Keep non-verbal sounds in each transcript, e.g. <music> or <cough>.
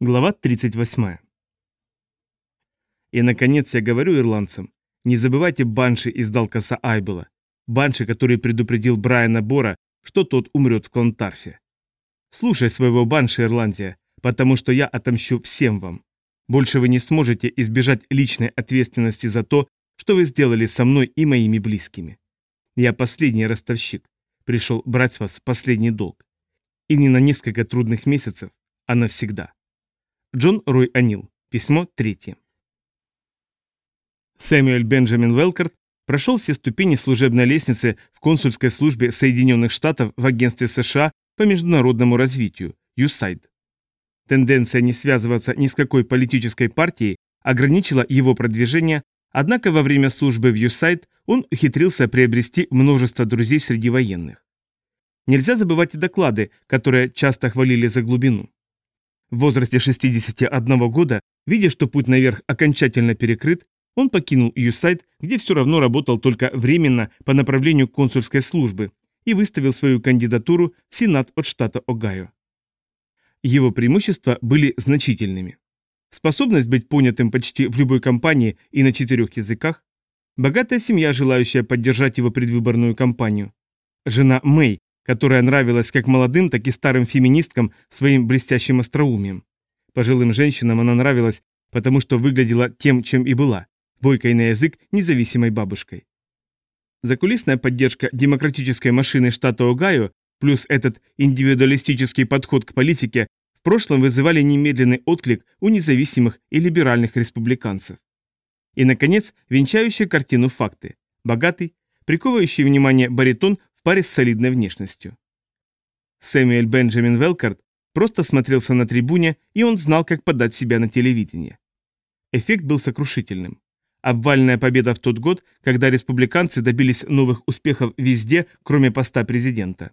Глава 38. И, наконец, я говорю ирландцам, не забывайте Банши из Далкаса Айбела, Банши, который предупредил Брайана Бора, что тот умрет в Клонтарфе. Слушай своего Банши, Ирландия, потому что я отомщу всем вам. Больше вы не сможете избежать личной ответственности за то, что вы сделали со мной и моими близкими. Я последний ростовщик, пришел брать с вас последний долг. И не на несколько трудных месяцев, а навсегда. Джон Рой Анил. Письмо третье. Сэмюэль Бенджамин Велкарт прошел все ступени служебной лестницы в консульской службе Соединенных Штатов в Агентстве США по международному развитию, USAID. Тенденция не связываться ни с какой политической партией ограничила его продвижение, однако во время службы в USAID он ухитрился приобрести множество друзей среди военных. Нельзя забывать и доклады, которые часто хвалили за глубину. В возрасте 61 года, видя, что путь наверх окончательно перекрыт, он покинул USAID, где все равно работал только временно по направлению консульской службы, и выставил свою кандидатуру в Сенат от штата Огайо. Его преимущества были значительными. Способность быть понятым почти в любой компании и на четырех языках, богатая семья, желающая поддержать его предвыборную кампанию, жена Мэй, которая нравилась как молодым, так и старым феминисткам своим блестящим остроумием. Пожилым женщинам она нравилась, потому что выглядела тем, чем и была, бойкой на язык независимой бабушкой. Закулисная поддержка демократической машины штата Огайо плюс этот индивидуалистический подход к политике в прошлом вызывали немедленный отклик у независимых и либеральных республиканцев. И, наконец, венчающие картину факты. Богатый, приковывающий внимание баритон паре с солидной внешностью. Сэмюэль Бенджамин Велкарт просто смотрелся на трибуне, и он знал, как подать себя на телевидение. Эффект был сокрушительным. Обвальная победа в тот год, когда республиканцы добились новых успехов везде, кроме поста президента.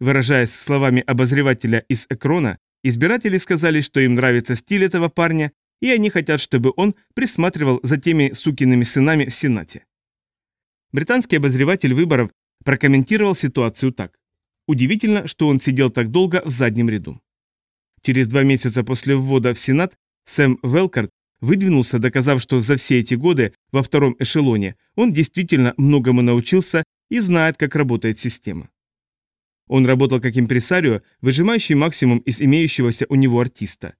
Выражаясь словами обозревателя из Экрона, избиратели сказали, что им нравится стиль этого парня, и они хотят, чтобы он присматривал за теми сукиными сынами в Сенате. Британский обозреватель выборов прокомментировал ситуацию так. Удивительно, что он сидел так долго в заднем ряду. Через два месяца после ввода в Сенат Сэм Велкарт выдвинулся, доказав, что за все эти годы во втором эшелоне он действительно многому научился и знает, как работает система. Он работал как импресарио, выжимающий максимум из имеющегося у него артиста.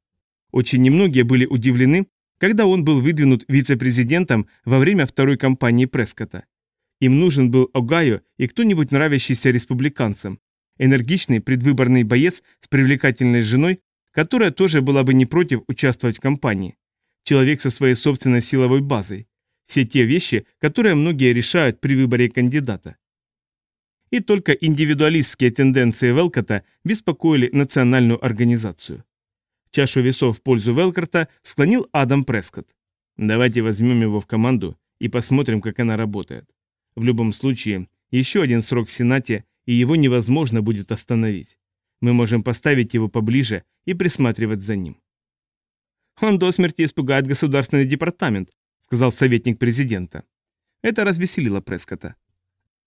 Очень немногие были удивлены, когда он был выдвинут вице-президентом во время второй кампании Прескота. Им нужен был Огайо и кто-нибудь нравящийся республиканцам. Энергичный предвыборный боец с привлекательной женой, которая тоже была бы не против участвовать в кампании. Человек со своей собственной силовой базой. Все те вещи, которые многие решают при выборе кандидата. И только индивидуалистские тенденции Велкота беспокоили национальную организацию. Чашу весов в пользу Велкарта склонил Адам Прескотт. Давайте возьмем его в команду и посмотрим, как она работает. В любом случае, еще один срок в Сенате, и его невозможно будет остановить. Мы можем поставить его поближе и присматривать за ним. «Он до смерти испугает государственный департамент», сказал советник президента. Это развеселило Прескота.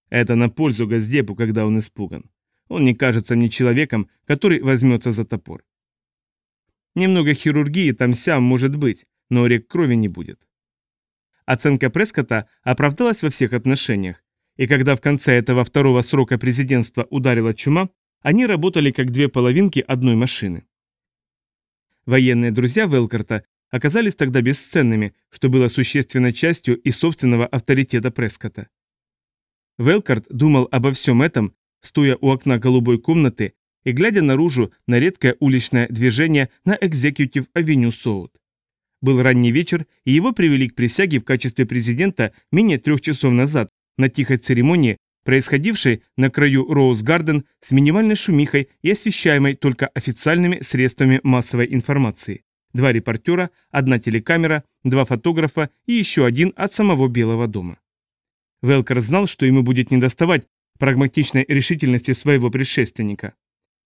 Это на пользу Газдепу, когда он испуган. Он не кажется мне человеком, который возьмется за топор. Немного хирургии там-сям может быть, но рек крови не будет. Оценка Прескота оправдалась во всех отношениях, и когда в конце этого второго срока президентства ударила чума, они работали как две половинки одной машины. Военные друзья Велкарта оказались тогда бесценными, что было существенной частью и собственного авторитета Прескота. Велкарт думал обо всем этом, стоя у окна голубой комнаты и глядя наружу на редкое уличное движение на Экзекьютив-авеню Соут. Был ранний вечер, и его привели к присяге в качестве президента менее трех часов назад на тихой церемонии, происходившей на краю Роуз-Гарден с минимальной шумихой и освещаемой только официальными средствами массовой информации. Два репортера, одна телекамера, два фотографа и еще один от самого Белого дома. Велкер знал, что ему будет недоставать прагматичной решительности своего предшественника.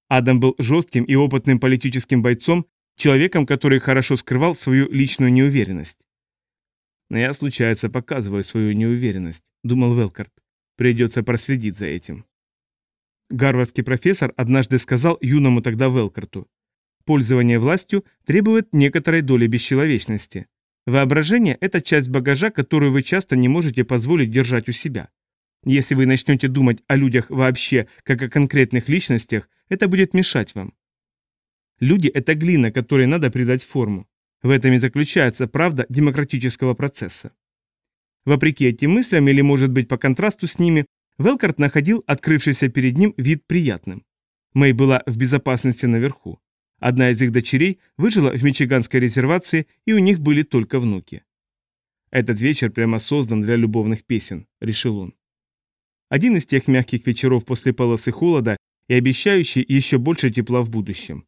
Адам был жестким и опытным политическим бойцом, человеком, который хорошо скрывал свою личную неуверенность. «Но я, случается, показываю свою неуверенность», — думал Велкарт. «Придется проследить за этим». Гарвардский профессор однажды сказал юному тогда Велкарту, Пользование властью требует некоторой доли бесчеловечности. Воображение – это часть багажа, которую вы часто не можете позволить держать у себя. Если вы начнете думать о людях вообще, как о конкретных личностях, это будет мешать вам. Люди – это глина, которой надо придать форму. В этом и заключается правда демократического процесса. Вопреки этим мыслям, или, может быть, по контрасту с ними, Велкарт находил открывшийся перед ним вид приятным. Мэй была в безопасности наверху. Одна из их дочерей выжила в Мичиганской резервации, и у них были только внуки. «Этот вечер прямо создан для любовных песен», — решил он. Один из тех мягких вечеров после полосы холода и обещающий еще больше тепла в будущем.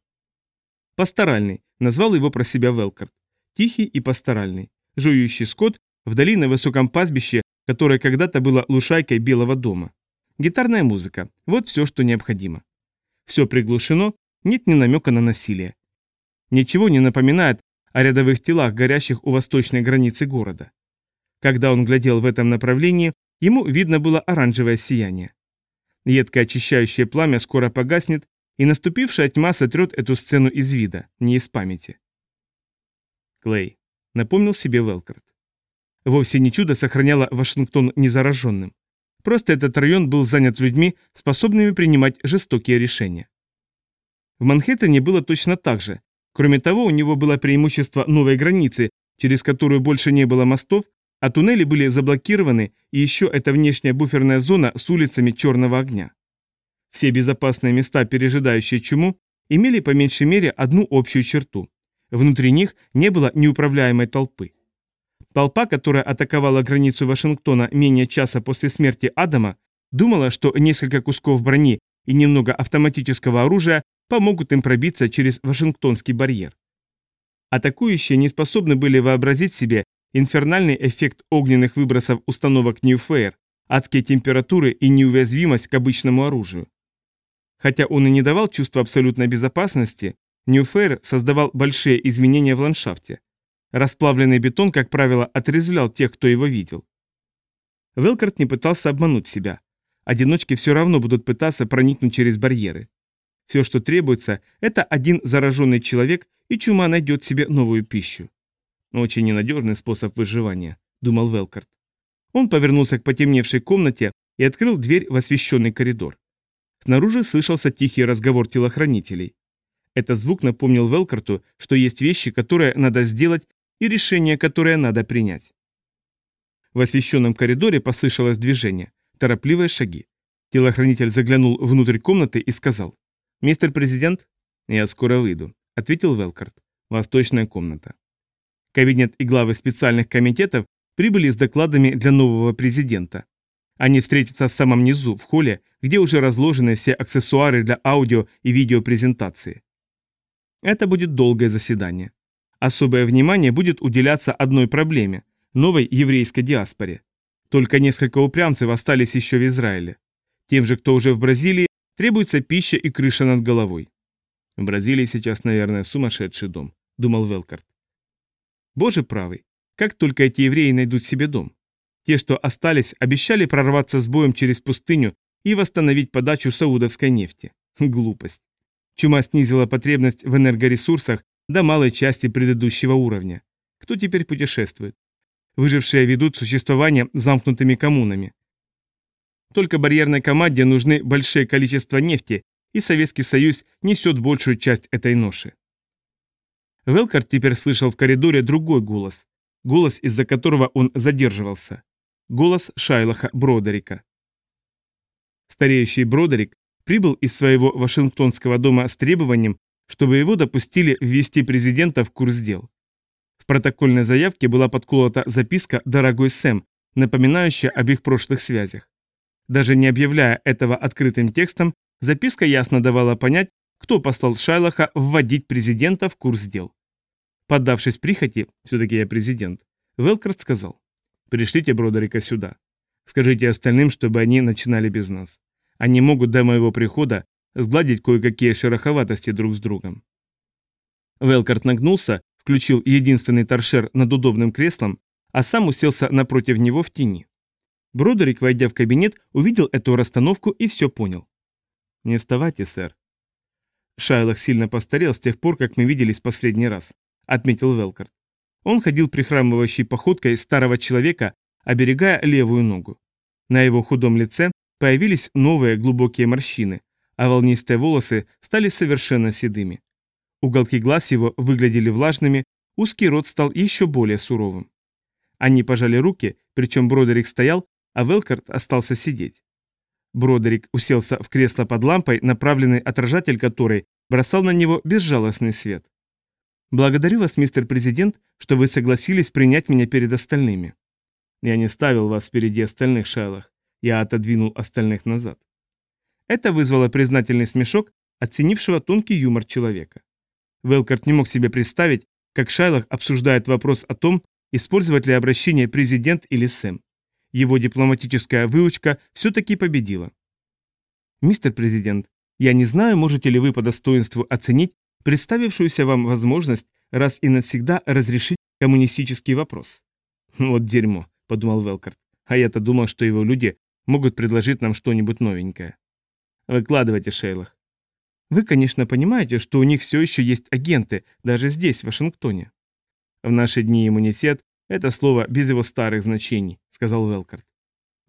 Пасторальный, назвал его про себя Велкарт. Тихий и пасторальный, жующий скот вдали на высоком пастбище, которое когда-то было лушайкой Белого дома. Гитарная музыка – вот все, что необходимо. Все приглушено, нет ни намека на насилие. Ничего не напоминает о рядовых телах, горящих у восточной границы города. Когда он глядел в этом направлении, ему видно было оранжевое сияние. Едкое очищающее пламя скоро погаснет, и наступившая тьма сотрет эту сцену из вида, не из памяти. Клей, напомнил себе Велкарт. Вовсе не чудо сохраняло Вашингтон незараженным. Просто этот район был занят людьми, способными принимать жестокие решения. В Манхэттене было точно так же. Кроме того, у него было преимущество новой границы, через которую больше не было мостов, а туннели были заблокированы, и еще эта внешняя буферная зона с улицами черного огня. Все безопасные места, пережидающие чуму, имели по меньшей мере одну общую черту. Внутри них не было неуправляемой толпы. Толпа, которая атаковала границу Вашингтона менее часа после смерти Адама, думала, что несколько кусков брони и немного автоматического оружия помогут им пробиться через Вашингтонский барьер. Атакующие не способны были вообразить себе инфернальный эффект огненных выбросов установок Ньюфейр, адские температуры и неуязвимость к обычному оружию. Хотя он и не давал чувства абсолютной безопасности, Ньюфейр создавал большие изменения в ландшафте. Расплавленный бетон, как правило, отрезвлял тех, кто его видел. Велкарт не пытался обмануть себя. Одиночки все равно будут пытаться проникнуть через барьеры. Все, что требуется, это один зараженный человек, и чума найдет себе новую пищу. Очень ненадежный способ выживания, думал Велкарт. Он повернулся к потемневшей комнате и открыл дверь в освещенный коридор. Снаружи слышался тихий разговор телохранителей. Этот звук напомнил Велкарту, что есть вещи, которые надо сделать, и решения, которые надо принять. В освещенном коридоре послышалось движение, торопливые шаги. Телохранитель заглянул внутрь комнаты и сказал «Мистер Президент?» «Я скоро выйду», — ответил Велкарт. «Восточная комната». Кабинет и главы специальных комитетов прибыли с докладами для нового президента. Они встретятся в самом низу, в холле, где уже разложены все аксессуары для аудио и видеопрезентации. Это будет долгое заседание. Особое внимание будет уделяться одной проблеме – новой еврейской диаспоре. Только несколько упрямцев остались еще в Израиле. Тем же, кто уже в Бразилии, Требуется пища и крыша над головой. В Бразилии сейчас, наверное, сумасшедший дом, думал Велкарт. Боже правый, как только эти евреи найдут себе дом. Те, что остались, обещали прорваться с боем через пустыню и восстановить подачу саудовской нефти. <laughs> Глупость. Чума снизила потребность в энергоресурсах до малой части предыдущего уровня. Кто теперь путешествует? Выжившие ведут существование замкнутыми коммунами. Только барьерной команде нужны большие количества нефти, и Советский Союз несет большую часть этой ноши. Велкарт теперь слышал в коридоре другой голос, голос, из-за которого он задерживался. Голос Шайлаха Бродерика. Стареющий Бродерик прибыл из своего Вашингтонского дома с требованием, чтобы его допустили ввести президента в курс дел. В протокольной заявке была подколота записка «Дорогой Сэм», напоминающая об их прошлых связях. Даже не объявляя этого открытым текстом, записка ясно давала понять, кто послал Шайлоха вводить президента в курс дел. Поддавшись прихоти, все-таки я президент, Велкарт сказал, «Пришлите Бродерика сюда. Скажите остальным, чтобы они начинали без нас. Они могут до моего прихода сгладить кое-какие шероховатости друг с другом». Велкарт нагнулся, включил единственный торшер над удобным креслом, а сам уселся напротив него в тени. Бродерик, войдя в кабинет, увидел эту расстановку и все понял. «Не вставайте, сэр». Шайлах сильно постарел с тех пор, как мы виделись последний раз, отметил Велкарт. Он ходил прихрамывающей походкой старого человека, оберегая левую ногу. На его худом лице появились новые глубокие морщины, а волнистые волосы стали совершенно седыми. Уголки глаз его выглядели влажными, узкий рот стал еще более суровым. Они пожали руки, причем Бродерик стоял, а Велкарт остался сидеть. Бродерик уселся в кресло под лампой, направленный отражатель которой бросал на него безжалостный свет. «Благодарю вас, мистер президент, что вы согласились принять меня перед остальными». «Я не ставил вас впереди остальных, Шайлах. Я отодвинул остальных назад». Это вызвало признательный смешок, оценившего тонкий юмор человека. Велкарт не мог себе представить, как Шайлах обсуждает вопрос о том, использовать ли обращение президент или Сэм. Его дипломатическая выучка все-таки победила. «Мистер президент, я не знаю, можете ли вы по достоинству оценить представившуюся вам возможность раз и навсегда разрешить коммунистический вопрос». «Вот дерьмо», — подумал Велкарт. «А я-то думал, что его люди могут предложить нам что-нибудь новенькое». «Выкладывайте, Шейлах». «Вы, конечно, понимаете, что у них все еще есть агенты, даже здесь, в Вашингтоне». «В наши дни иммунитет — это слово без его старых значений», — сказал Велкарт.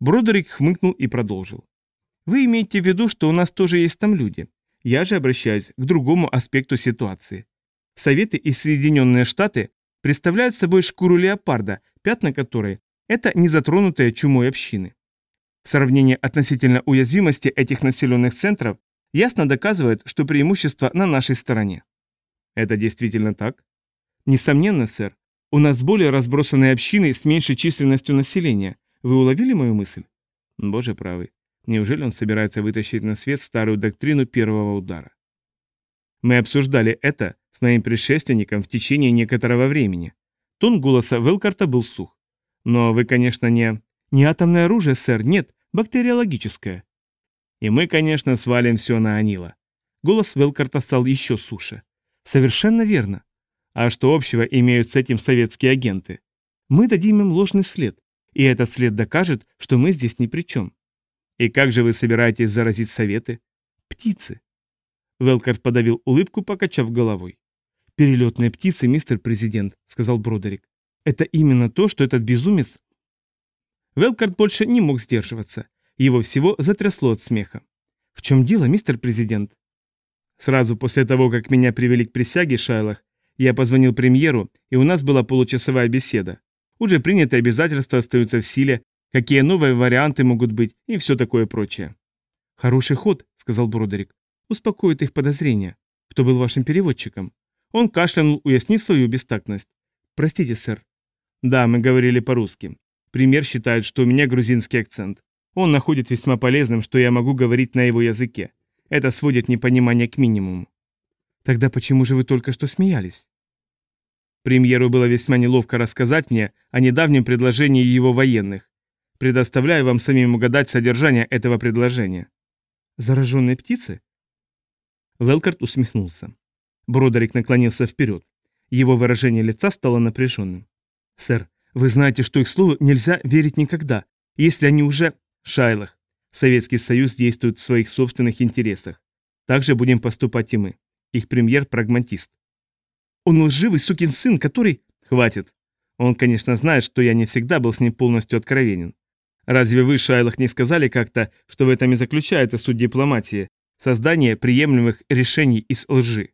Бродерик хмыкнул и продолжил. «Вы имеете в виду, что у нас тоже есть там люди. Я же обращаюсь к другому аспекту ситуации. Советы и Соединенные Штаты представляют собой шкуру леопарда, пятна которой – это незатронутые чумой общины. Сравнение относительно уязвимости этих населенных центров ясно доказывает, что преимущество на нашей стороне. Это действительно так? Несомненно, сэр. У нас более разбросанные общины с меньшей численностью населения. Вы уловили мою мысль? Боже правый. Неужели он собирается вытащить на свет старую доктрину первого удара? Мы обсуждали это с моим предшественником в течение некоторого времени. Тон голоса Велкарта был сух. Но вы, конечно, не... Не атомное оружие, сэр, нет, бактериологическое. И мы, конечно, свалим все на Анила. Голос Велкарта стал еще суше. Совершенно верно. А что общего имеют с этим советские агенты? Мы дадим им ложный след, и этот след докажет, что мы здесь ни при чем. И как же вы собираетесь заразить советы? Птицы. Велкарт подавил улыбку, покачав головой. «Перелетные птицы, мистер президент», — сказал Бродерик. «Это именно то, что этот безумец...» Велкарт больше не мог сдерживаться. Его всего затрясло от смеха. «В чем дело, мистер президент?» Сразу после того, как меня привели к присяге, Шайлах, я позвонил премьеру, и у нас была получасовая беседа. Уже принятые обязательства остаются в силе, какие новые варианты могут быть и все такое прочее. «Хороший ход», — сказал Бродерик. «Успокоит их подозрения. Кто был вашим переводчиком?» Он кашлянул, уяснив свою бестактность. «Простите, сэр». «Да, мы говорили по-русски. Премьер считает, что у меня грузинский акцент. Он находит весьма полезным, что я могу говорить на его языке. Это сводит непонимание к минимуму. Тогда почему же вы только что смеялись? Премьеру было весьма неловко рассказать мне о недавнем предложении его военных. Предоставляю вам самим угадать содержание этого предложения. Зараженные птицы? Велкарт усмехнулся. Бродерик наклонился вперед. Его выражение лица стало напряженным. «Сэр, вы знаете, что их слову нельзя верить никогда, если они уже...» «Шайлах, Советский Союз действует в своих собственных интересах. Так же будем поступать и мы. Их премьер – прагматист. Он лживый сукин сын, который... Хватит. Он, конечно, знает, что я не всегда был с ним полностью откровенен. Разве вы, Шайлах, не сказали как-то, что в этом и заключается суть дипломатии? Создание приемлемых решений из лжи.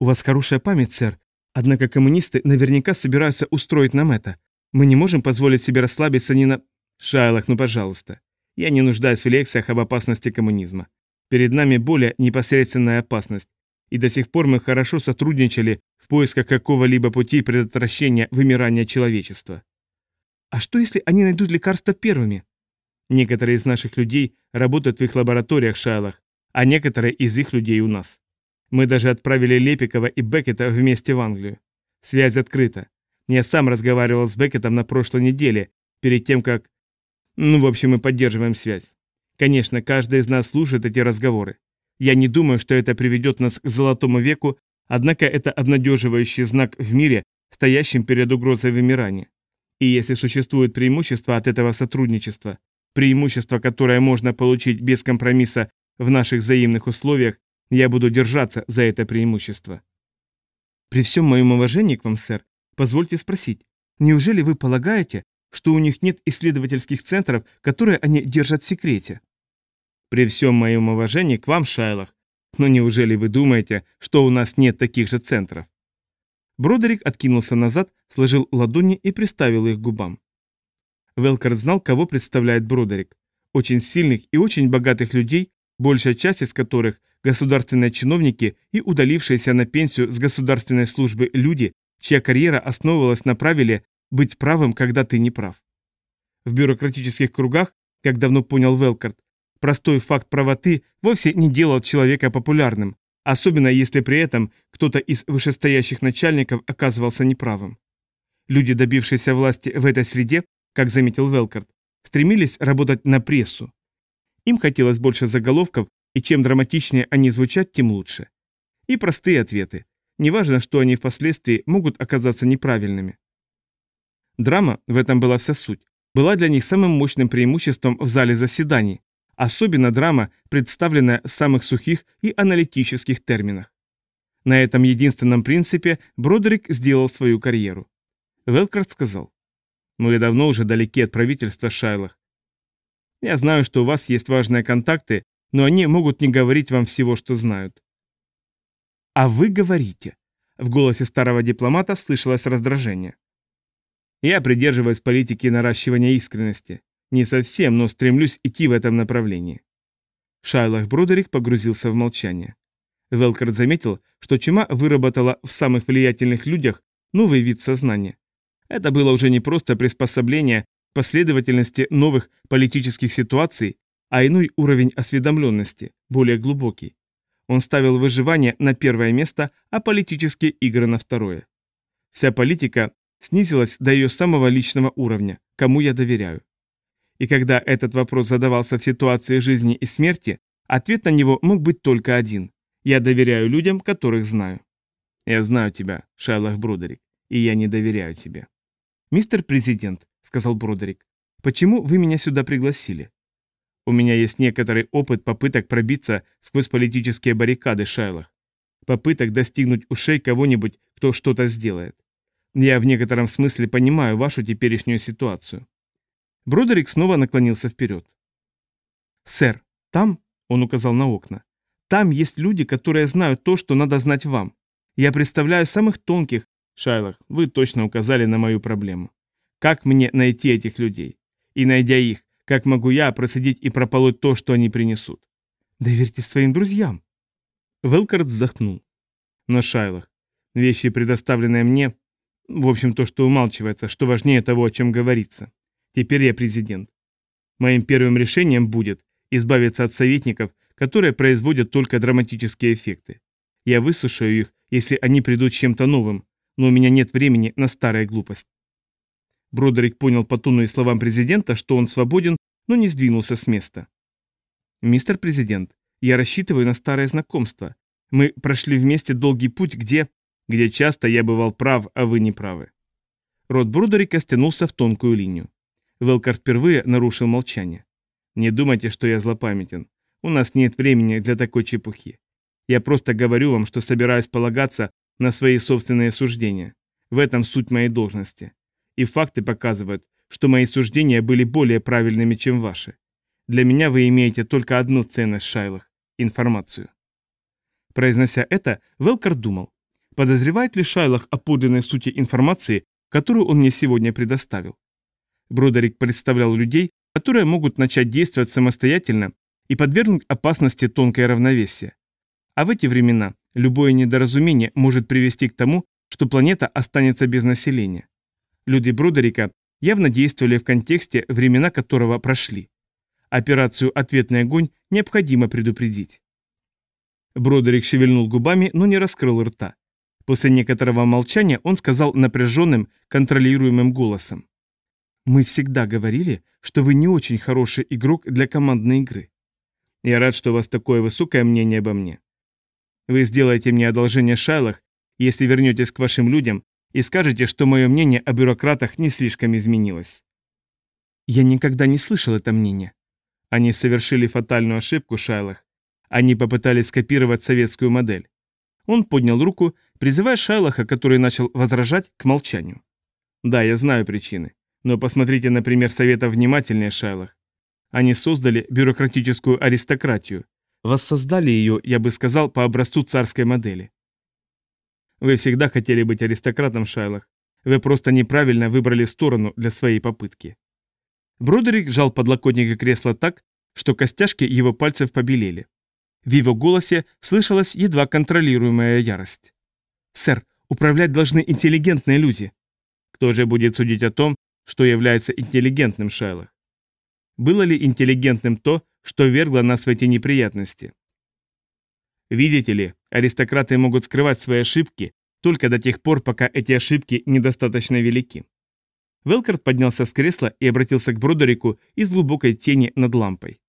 У вас хорошая память, сэр. Однако коммунисты наверняка собираются устроить нам это. Мы не можем позволить себе расслабиться ни на... Шайлах, ну пожалуйста. Я не нуждаюсь в лекциях об опасности коммунизма. Перед нами более непосредственная опасность, и до сих пор мы хорошо сотрудничали в поисках какого-либо пути предотвращения вымирания человечества. А что если они найдут лекарство первыми? Некоторые из наших людей работают в их лабораториях, Шайлах, а некоторые из их людей у нас. Мы даже отправили Лепикова и Беккета вместе в Англию. Связь открыта. Я сам разговаривал с Беккетом на прошлой неделе, перед тем, как... Ну, в общем, мы поддерживаем связь. Конечно, каждый из нас слушает эти разговоры. Я не думаю, что это приведет нас к золотому веку, однако это обнадеживающий знак в мире, стоящем перед угрозой вымирания. И если существует преимущество от этого сотрудничества, преимущество, которое можно получить без компромисса в наших взаимных условиях, Я буду держаться за это преимущество. При всем моем уважении к вам, сэр, позвольте спросить, неужели вы полагаете, что у них нет исследовательских центров, которые они держат в секрете? При всем моем уважении к вам, Шайлах, но неужели вы думаете, что у нас нет таких же центров? Бродерик откинулся назад, сложил ладони и приставил их к губам. Велкард знал, кого представляет Бродерик. Очень сильных и очень богатых людей, большая часть из которых – государственные чиновники и удалившиеся на пенсию с государственной службы люди, чья карьера основывалась на правиле «быть правым, когда ты не прав». В бюрократических кругах, как давно понял Велкард, простой факт правоты вовсе не делал человека популярным, особенно если при этом кто-то из вышестоящих начальников оказывался неправым. Люди, добившиеся власти в этой среде, как заметил Велкард, стремились работать на прессу. Им хотелось больше заголовков, и чем драматичнее они звучат, тем лучше. И простые ответы. Неважно, что они впоследствии могут оказаться неправильными. Драма, в этом была вся суть, была для них самым мощным преимуществом в зале заседаний, особенно драма, представленная в самых сухих и аналитических терминах. На этом единственном принципе Бродерик сделал свою карьеру. Велкарт сказал, «Мы давно уже далеки от правительства, Шайлах. Я знаю, что у вас есть важные контакты, но они могут не говорить вам всего, что знают». «А вы говорите», — в голосе старого дипломата слышалось раздражение. «Я придерживаюсь политики наращивания искренности. Не совсем, но стремлюсь идти в этом направлении». Шайлах Бродерик погрузился в молчание. Велкард заметил, что Чума выработала в самых влиятельных людях новый вид сознания. Это было уже не просто приспособление последовательности новых политических ситуаций, а иной уровень осведомленности, более глубокий. Он ставил выживание на первое место, а политические игры на второе. Вся политика снизилась до ее самого личного уровня, кому я доверяю. И когда этот вопрос задавался в ситуации жизни и смерти, ответ на него мог быть только один. Я доверяю людям, которых знаю. Я знаю тебя, Шайлах Бродерик, и я не доверяю тебе. Мистер Президент, сказал Бродерик, почему вы меня сюда пригласили? У меня есть некоторый опыт попыток пробиться сквозь политические баррикады, Шайлах. Попыток достигнуть ушей кого-нибудь, кто что-то сделает. Я в некотором смысле понимаю вашу теперешнюю ситуацию. Бродерик снова наклонился вперед. «Сэр, там, — он указал на окна, — там есть люди, которые знают то, что надо знать вам. Я представляю самых тонких... Шайлах, вы точно указали на мою проблему. Как мне найти этих людей? И найдя их, как могу я процедить и прополоть то, что они принесут? Доверьте своим друзьям. Велкард вздохнул. Но, Шайлах, вещи, предоставленные мне, в общем, то, что умалчивается, что важнее того, о чем говорится. Теперь я президент. Моим первым решением будет избавиться от советников, которые производят только драматические эффекты. Я высушаю их, если они придут чем-то новым, но у меня нет времени на старые глупость. Бродерик понял по тону и словам президента, что он свободен, но не сдвинулся с места. «Мистер президент, я рассчитываю на старое знакомство. Мы прошли вместе долгий путь, где... где часто я бывал прав, а вы не правы». Рот Бродерика стянулся в тонкую линию. Велкар впервые нарушил молчание. «Не думайте, что я злопамятен. У нас нет времени для такой чепухи. Я просто говорю вам, что собираюсь полагаться на свои собственные суждения. В этом суть моей должности. И факты показывают, что мои суждения были более правильными, чем ваши. Для меня вы имеете только одну ценность, Шайлах – информацию». Произнося это, Велкар думал, подозревает ли Шайлах о подлинной сути информации, которую он мне сегодня предоставил. Бродерик представлял людей, которые могут начать действовать самостоятельно и подвергнуть опасности тонкое равновесие. А в эти времена любое недоразумение может привести к тому, что планета останется без населения. Люди Бродерика явно действовали в контексте, времена которого прошли. Операцию «Ответный огонь» необходимо предупредить. Бродерик шевельнул губами, но не раскрыл рта. После некоторого молчания он сказал напряженным, контролируемым голосом. Мы всегда говорили, что вы не очень хороший игрок для командной игры. Я рад, что у вас такое высокое мнение обо мне. Вы сделаете мне одолжение, Шайлах, если вернетесь к вашим людям и скажете, что мое мнение о бюрократах не слишком изменилось. Я никогда не слышал это мнение. Они совершили фатальную ошибку, Шайлах. Они попытались скопировать советскую модель. Он поднял руку, призывая Шайлаха, который начал возражать, к молчанию. Да, я знаю причины. Но посмотрите, например, Совета внимательнее, Шайлах. Они создали бюрократическую аристократию. Воссоздали ее, я бы сказал, по образцу царской модели. Вы всегда хотели быть аристократом, Шайлах. Вы просто неправильно выбрали сторону для своей попытки. Бродерик жал подлокотника кресла так, что костяшки его пальцев побелели. В его голосе слышалась едва контролируемая ярость. «Сэр, управлять должны интеллигентные люди». Кто же будет судить о том, что является интеллигентным, Шайлах? Было ли интеллигентным то, что вергло нас в эти неприятности? Видите ли, аристократы могут скрывать свои ошибки только до тех пор, пока эти ошибки недостаточно велики. Велкарт поднялся с кресла и обратился к Бродерику из глубокой тени над лампой.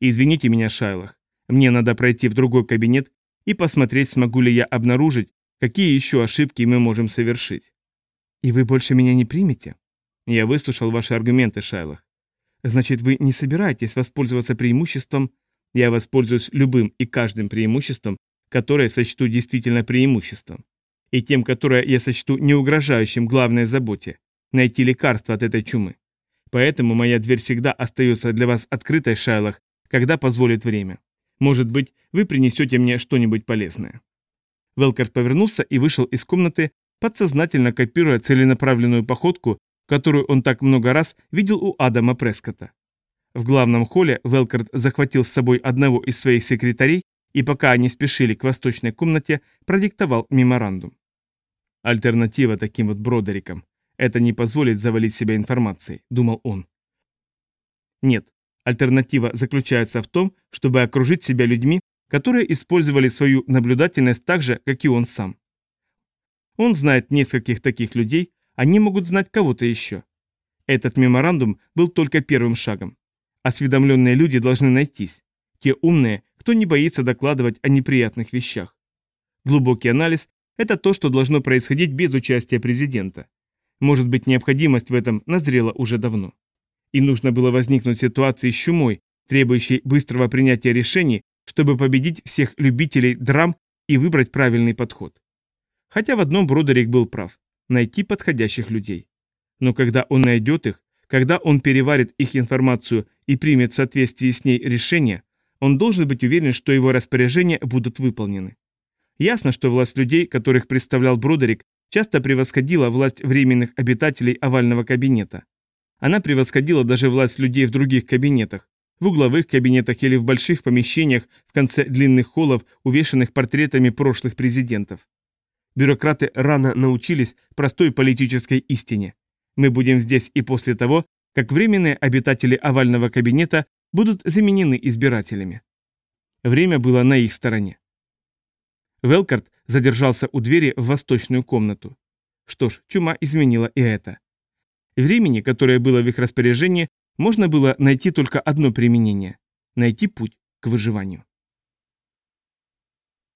«Извините меня, Шайлах, мне надо пройти в другой кабинет и посмотреть, смогу ли я обнаружить, какие еще ошибки мы можем совершить». «И вы больше меня не примете?» «Я выслушал ваши аргументы, Шайлах. Значит, вы не собираетесь воспользоваться преимуществом я воспользуюсь любым и каждым преимуществом, которое сочту действительно преимуществом. И тем, которое я сочту не угрожающим главной заботе – найти лекарство от этой чумы. Поэтому моя дверь всегда остается для вас открытой, Шайлах, когда позволит время. Может быть, вы принесете мне что-нибудь полезное. Велкарт повернулся и вышел из комнаты, подсознательно копируя целенаправленную походку, которую он так много раз видел у Адама Прескота. В главном холле Велкард захватил с собой одного из своих секретарей и пока они спешили к восточной комнате, продиктовал меморандум. Альтернатива таким вот бродерикам. Это не позволит завалить себя информацией, думал он. Нет, альтернатива заключается в том, чтобы окружить себя людьми, которые использовали свою наблюдательность так же, как и он сам. Он знает нескольких таких людей, они могут знать кого-то еще. Этот меморандум был только первым шагом. Осведомленные люди должны найтись. Те умные, кто не боится докладывать о неприятных вещах. Глубокий анализ – это то, что должно происходить без участия президента. Может быть, необходимость в этом назрела уже давно. И нужно было возникнуть ситуации с чумой, требующей быстрого принятия решений, чтобы победить всех любителей драм и выбрать правильный подход. Хотя в одном Бродерик был прав – найти подходящих людей. Но когда он найдет их, когда он переварит их информацию и примет в соответствии с ней решение, он должен быть уверен, что его распоряжения будут выполнены. Ясно, что власть людей, которых представлял Бродерик, часто превосходила власть временных обитателей овального кабинета. Она превосходила даже власть людей в других кабинетах, в угловых кабинетах или в больших помещениях в конце длинных холлов, увешанных портретами прошлых президентов. Бюрократы рано научились простой политической истине. Мы будем здесь и после того, как временные обитатели овального кабинета будут заменены избирателями. Время было на их стороне. Велкарт задержался у двери в восточную комнату. Что ж, чума изменила и это. Времени, которое было в их распоряжении, можно было найти только одно применение – найти путь к выживанию.